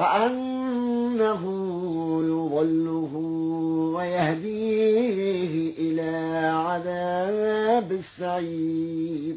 فأنه يضله ويهديه إلى عذاب السعير.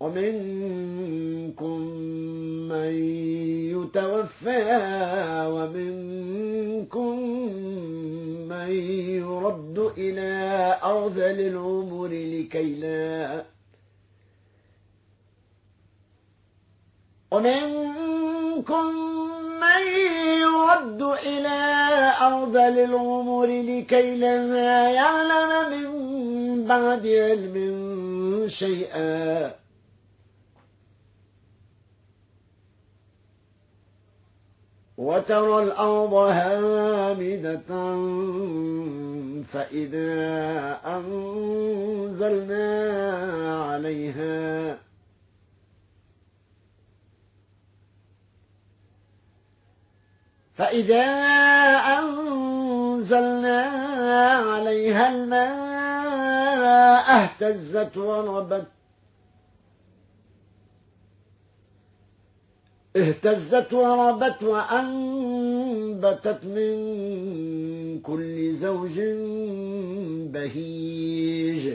ومنكم من يتوفى ومنكم من يرد إلى أرذل العمر لكي لا. ومنكم من يرد إلى أرذل العمر لكي لا يعلم من بعد علم شيئا. وترى الأرض هامدة فإذا أنزلنا عليها فإذا أنزلنا عليها الماء اهتزت وربت اهتزت وربت وأنبتت من كل زوج بهيج.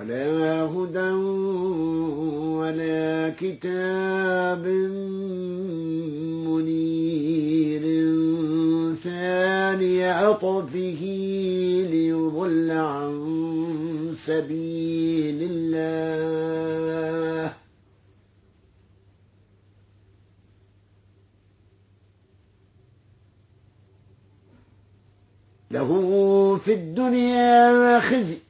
ولا هدى ولا كتاب منير ثاني عطفه ليضل عن سبيل الله. له في الدنيا خزي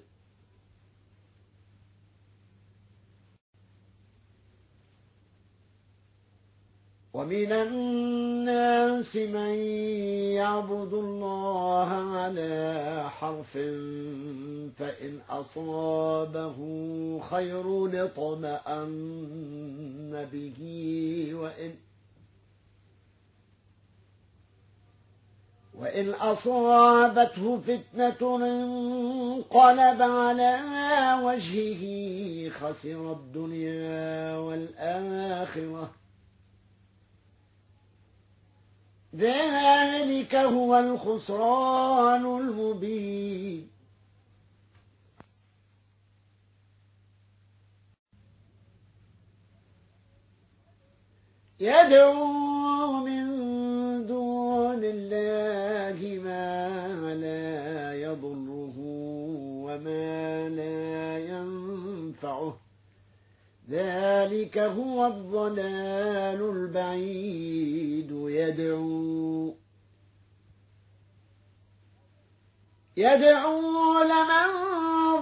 ومن الناس من يعبد الله على حرف فإن أصابه خير اطمأن به وإن وإن أصابته فتنة انقلب على وجهه خسر الدنيا والآخرة. ذلك هو الخسران المبين. يدعو من دون الله ما لا يضره وما لا ينفعه. ذلك هو الضلال البعيد. يدعو يدعو لمن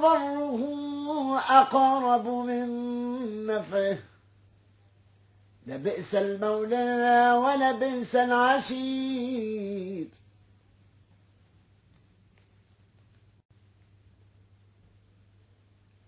ضره أقرب من نفعه. لبئس المولى ولبئس العشير.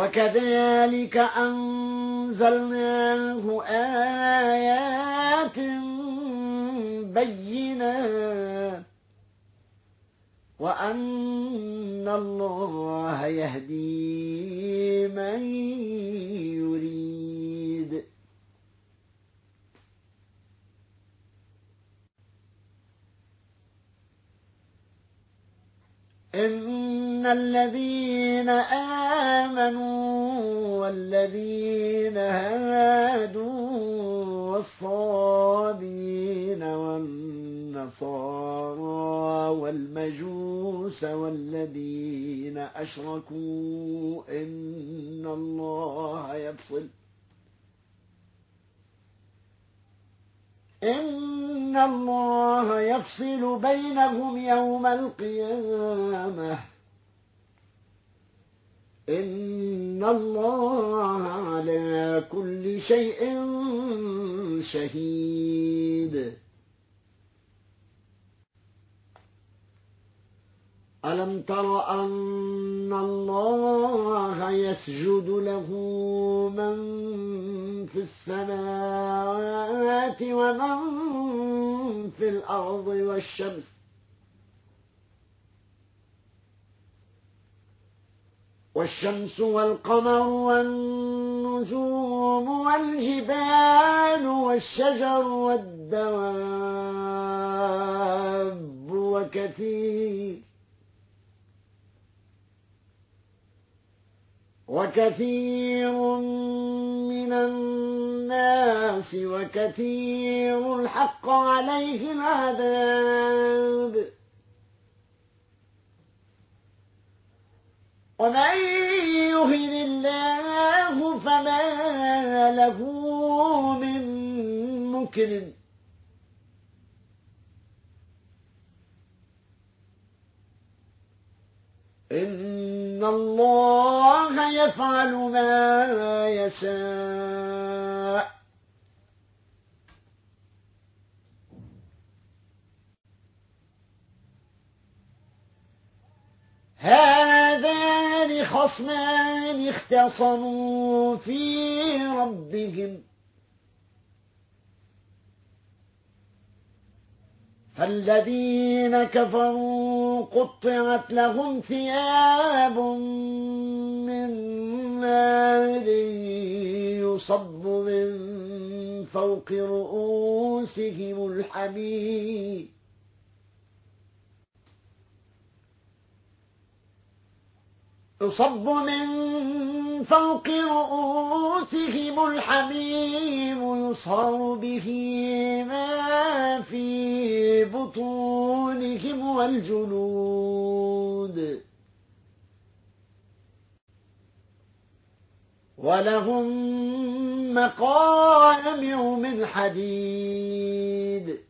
وكذلك أنزلناه آيات بينات وأن الله يهدي من يريد. إن الذين آمنوا والذين هادوا والصابين والنصارى والمجوس والذين أشركوا إن الله يفصل إن الله يفصل بينهم يوم القيامة. إن الله على كل شيء شهيد. ألم تر أن الله يسجد له من في السماوات ومن في الأرض والشمس؟ والشمس والقمر والنجوم والجبال والشجر والدواب وكثير. وكثير من الناس وكثير الحق عليه العذاب. ومن يهن الله فما له من مكرم إن الله يفعل ما يشاء. هذان خصمان اختصموا في ربهم. فالذين كفروا قطعت لهم ثياب من نار يصب من فوق رؤوسهم الحميد يصب من فوق رؤوسهم الحميم يصهر به ما في بطونهم والجلود. ولهم مقامع من حديد.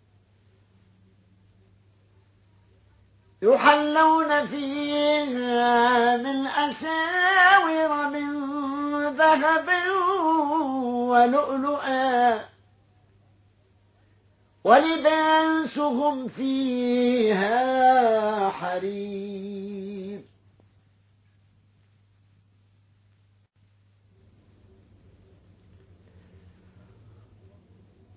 يحلون فيها من أساور من ذهب ولؤلؤا. ولباسهم فيها حرير.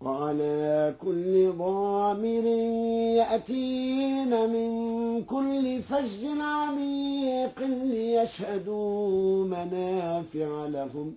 وعلى كل ضامر يأتين من كل فج عميق ليشهدوا منافع لهم.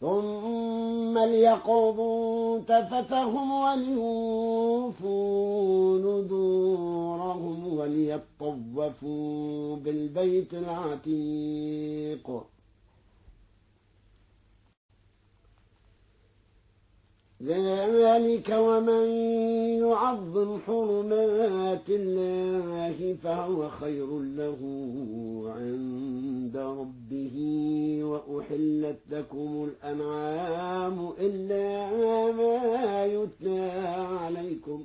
ثم ليقضوا تفتهم وليوفوا نذورهم وليطوفوا بالبيت العتيق. ذلك ومن يعظم حرمات الله فهو خير له عند ربه وأحلت لكم الأنعام إلا ما يتلى عليكم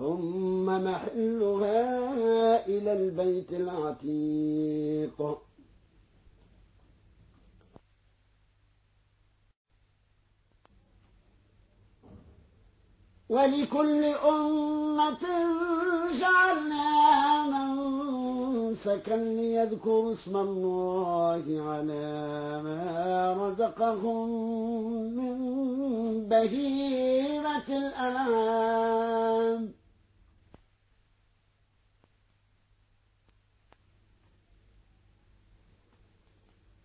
ثم محلها إلى البيت العتيق. ولكل أمة جعلنا منسكا ليذكروا اسم الله على ما رزقهم من بهيمة الأنعام.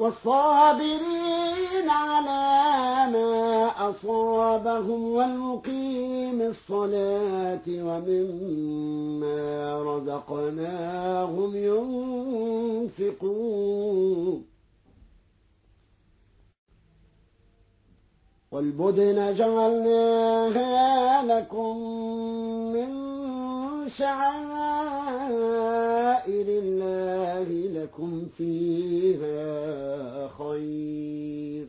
والصابرين على ما أصابهم والمقيم الصلاة ومما رزقناهم ينفقون. والبدن جعلناها لكم من شعائر الله لكم فيها خير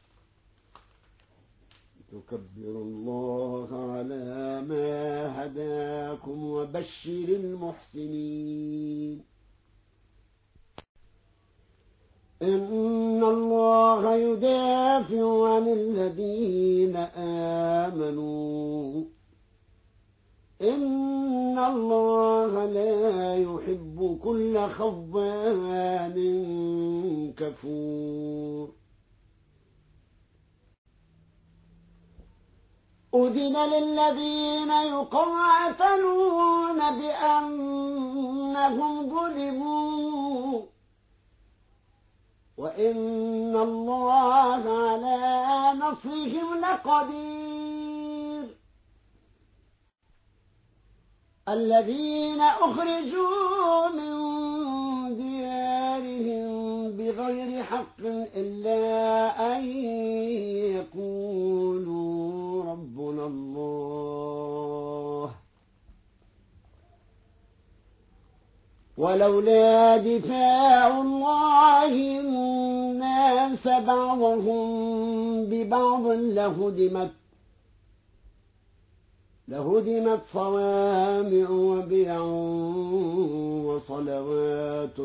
تكبروا الله على ما هداكم وبشر المحسنين. إن الله يدافع عن الذين آمنوا. إن الله لا يحب كل خوان كفور. أذن للذين يقاتلون بأنهم ظلموا. وإن الله على نصرهم لقدير. الذين أخرجوا من ديارهم بغير حق إلا أن ربنا الله. ولولا دفاع الله الناس بعضهم ببعض لهدمت لهدمت صوامع وبيع وصلوات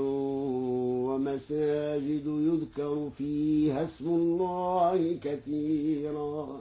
ومساجد يذكر فيها اسم الله كثيرا.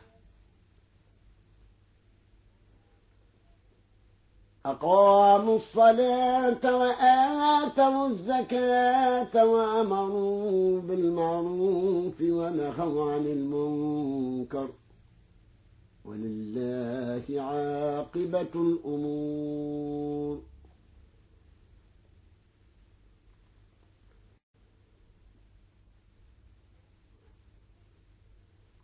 أقاموا الصلاة وآتوا الزكاة وأمروا بالمعروف ونهوا عن المنكر. ولله عاقبة الأمور.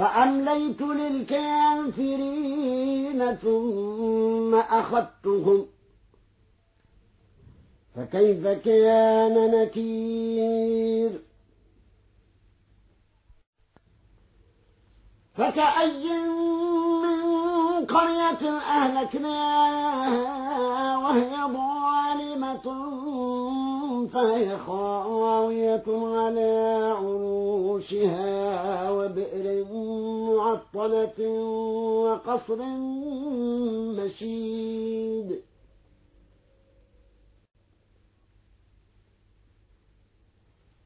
فأمليت للكافرين ثم أخذتهم. فكيف كان نكير؟ فكأي من قرية أهلكناها وهي ظالمة. فهي خاوية على عروشها وبئر معطلة وقصر مشيد.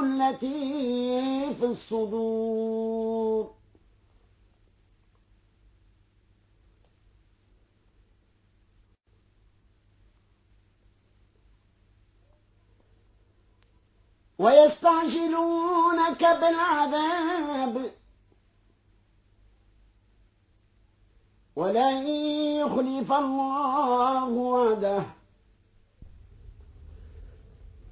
التي في الصدور. ويستعجلونك بالعذاب. ولن يخلف الله وعده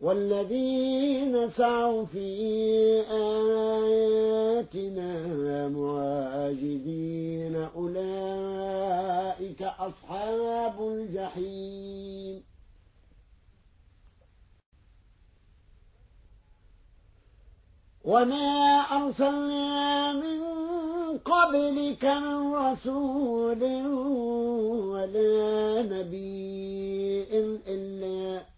والذين سعوا في آياتنا معاجزين أولئك أصحاب الجحيم. وما أرسلنا من قبلك من رسول ولا نبي إلا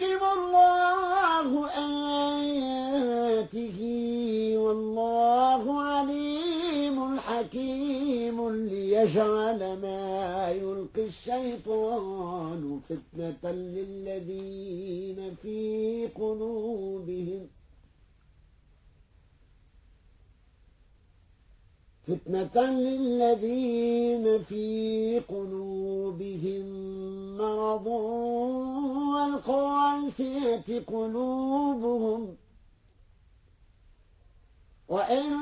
يحكم الله آياته والله عليم حكيم ليجعل ما يلقي الشيطان فتنة للذين في قلوبهم فتنة للذين في قلوبهم مرض والقاسية قلوبهم. وإن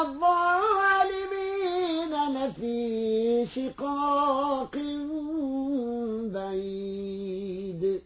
الظالمين لفي شقاق بعيد.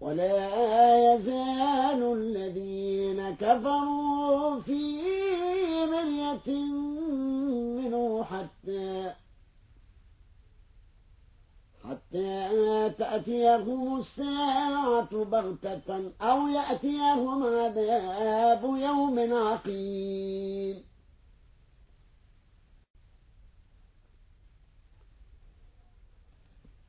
ولا يزال الذين كفروا في مرية منه حتى حتى تأتيهم الساعة بغتة أو يأتيهم عذاب يوم عقيم.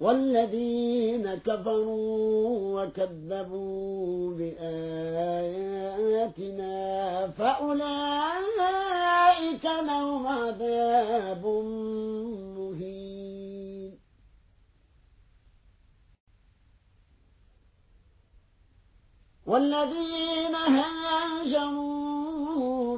والذين كفروا وكذبوا بآياتنا فأولئك لهم عذاب مهين. والذين هاجروا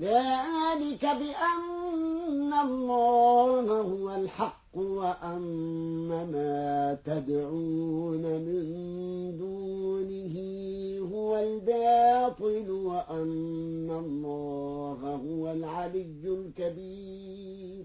ذلك بأن الله هو الحق وأن ما تدعون من دونه هو الباطل وأن الله هو العلي الكبير.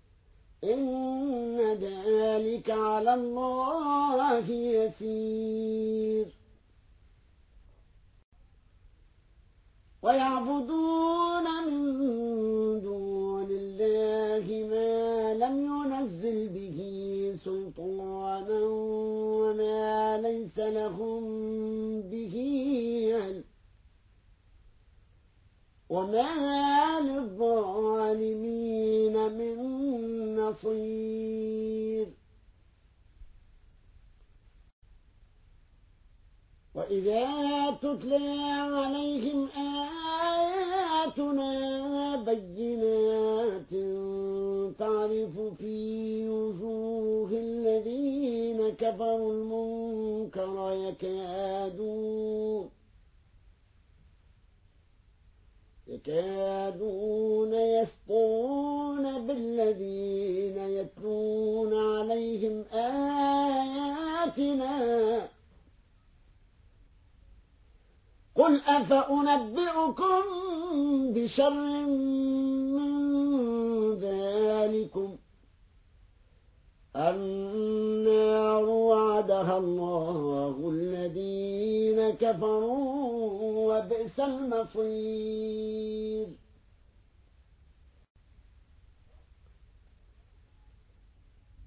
إن ذلك على الله يسير. ويعبدون من دون الله ما لم ينزل به سلطانا وما ليس لهم به علم. وما للظالمين من نصير. وإذا تتلى عليهم آياتنا بينات تعرف في وجوه الذين كفروا المنكر يكادون يكادون يسطون بالذين يتلون عليهم آياتنا. قل أفأنبئكم بشر من ذلكم؟ النار وعدها الله الذين كفروا وبئس المصير.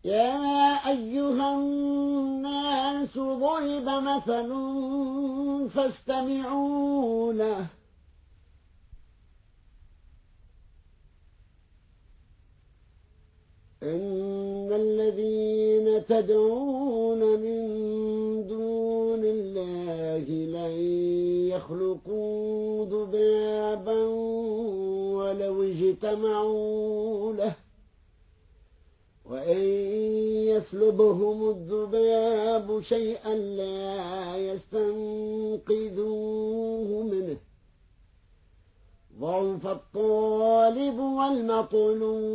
يا أيها الناس ضرب مثل فاستمعوا له. إن الذين تدعون من دون الله لن يخلقوا ذبابا ولو اجتمعوا له وإن يسلبهم الذباب شيئا لا يستنقذوه منه. ضعف الطالب والمطلوب.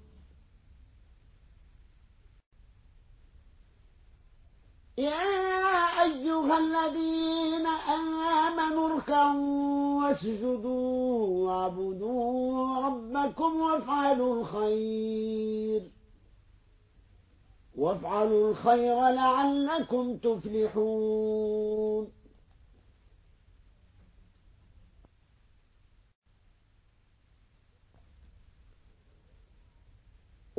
يا أيها الذين آمنوا اركعوا واسجدوا واعبدوا ربكم وافعلوا الخير وافعلوا الخير لعلكم تفلحون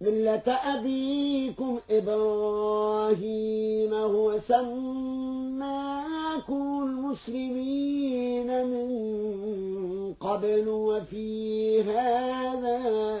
ملة أبيكم إبراهيم هو سماكم المسلمين من قبل وفي هذا